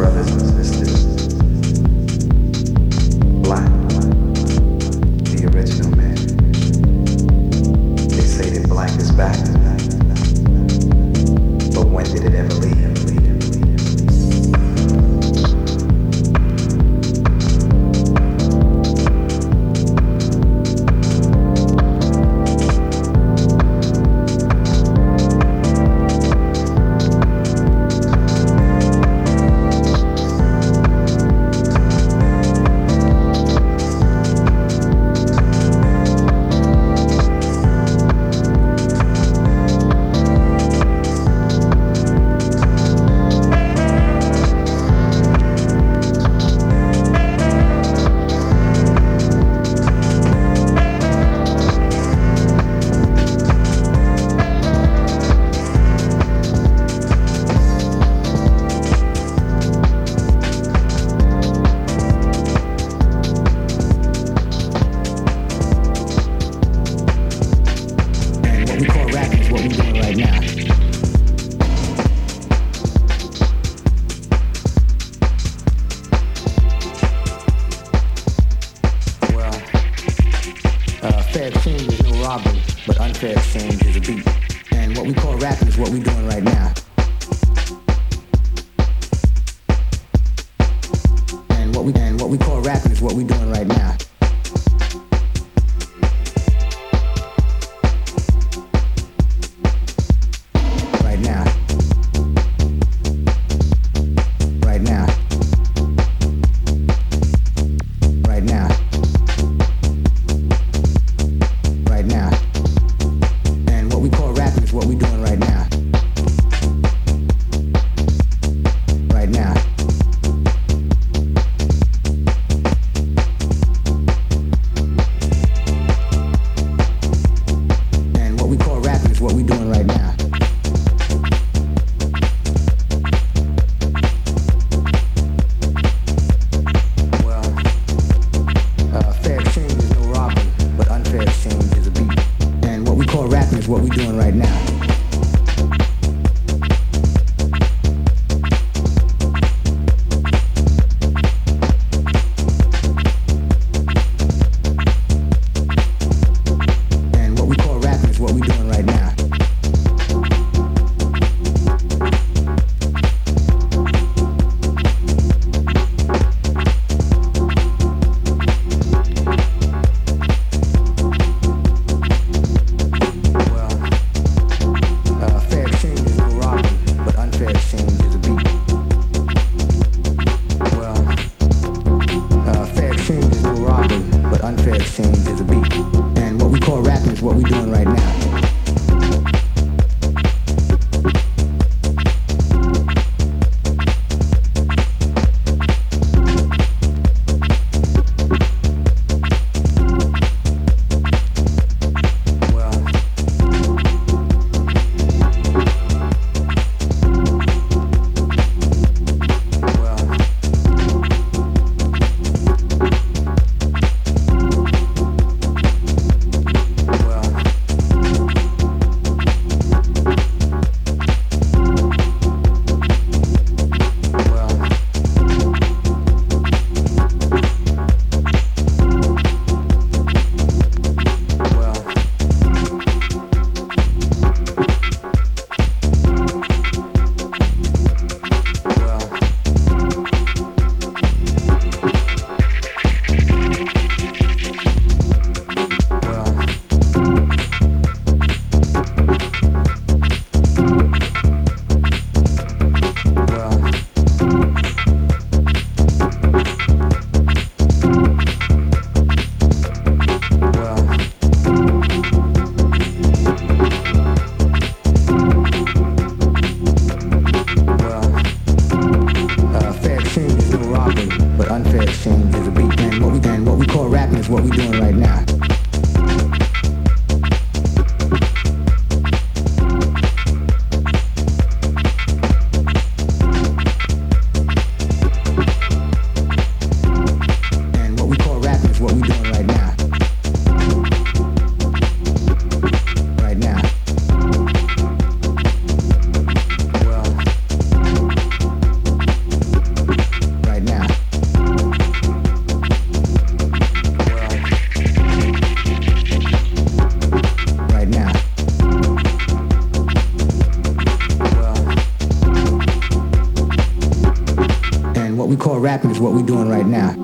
brothers and sisters. what we're doing right now. And what we call rapping is what we're doing right now.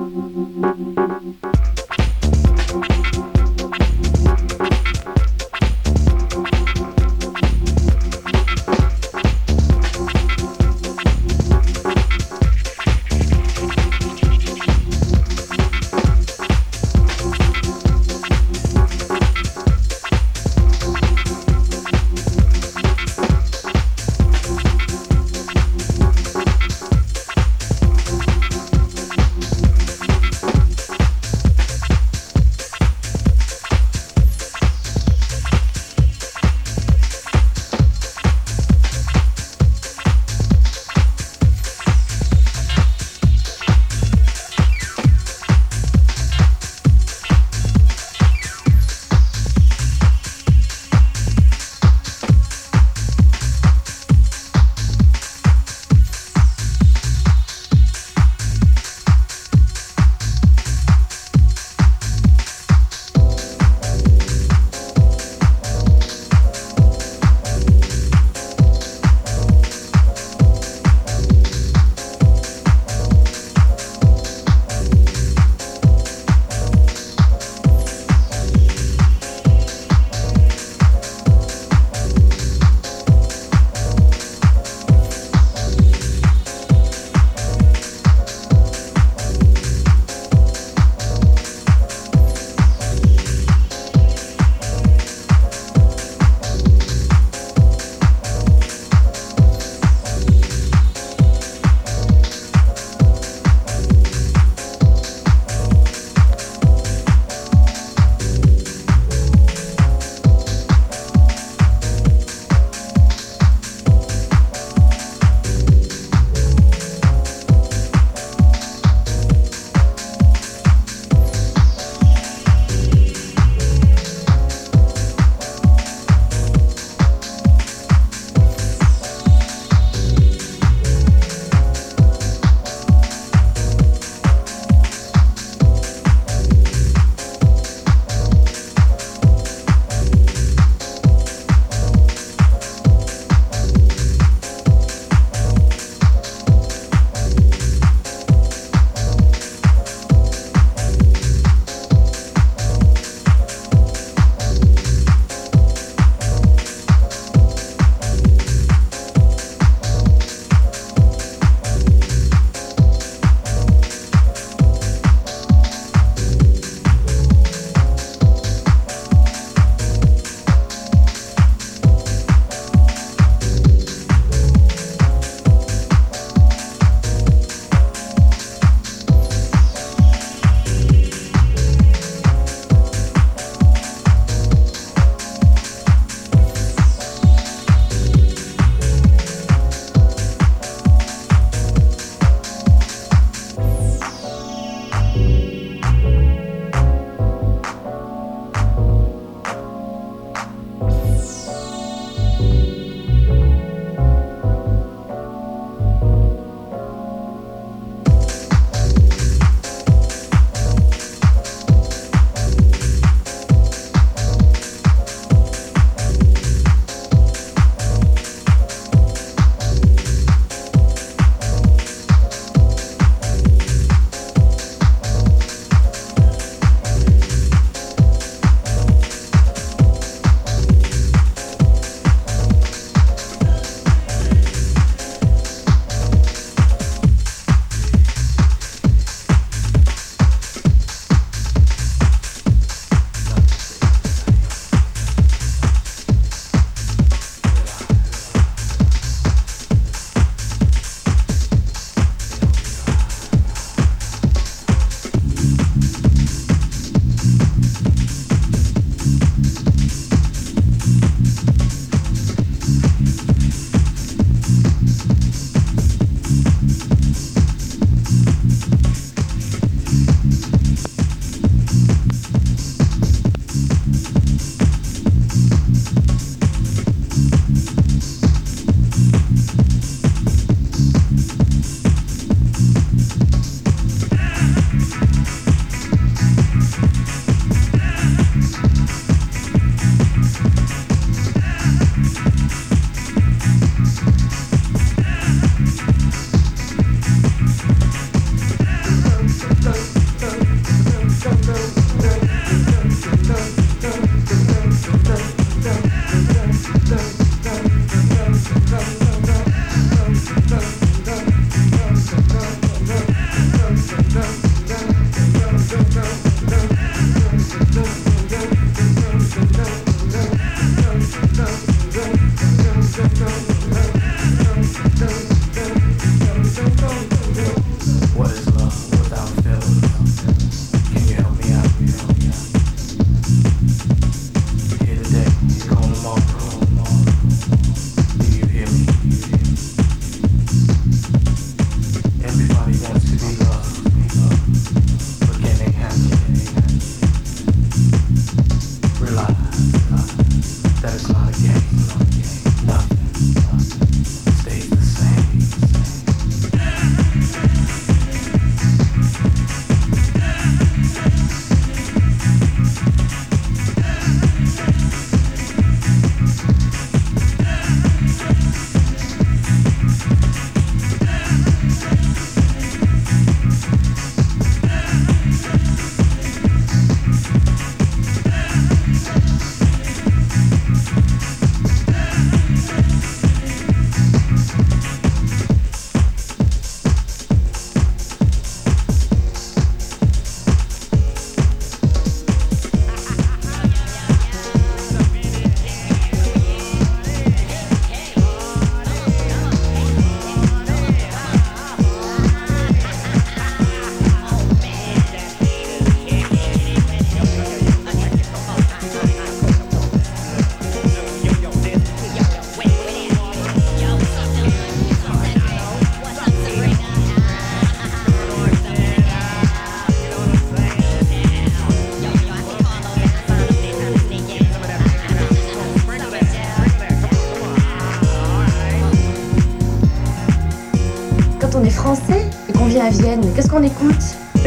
Vienne. Qu'est-ce qu'on écoute?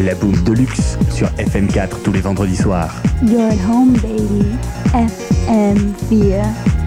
La bouche de luxe sur FM4 tous les vendredis soirs. You're at home, baby. FM4.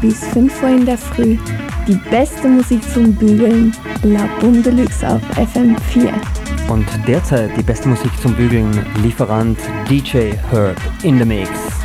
Bis 5 Uhr in der Früh die beste Musik zum Bügeln, La Boom Deluxe auf FM4. Und derzeit die beste Musik zum Bügeln, Lieferant DJ Herb in the Mix.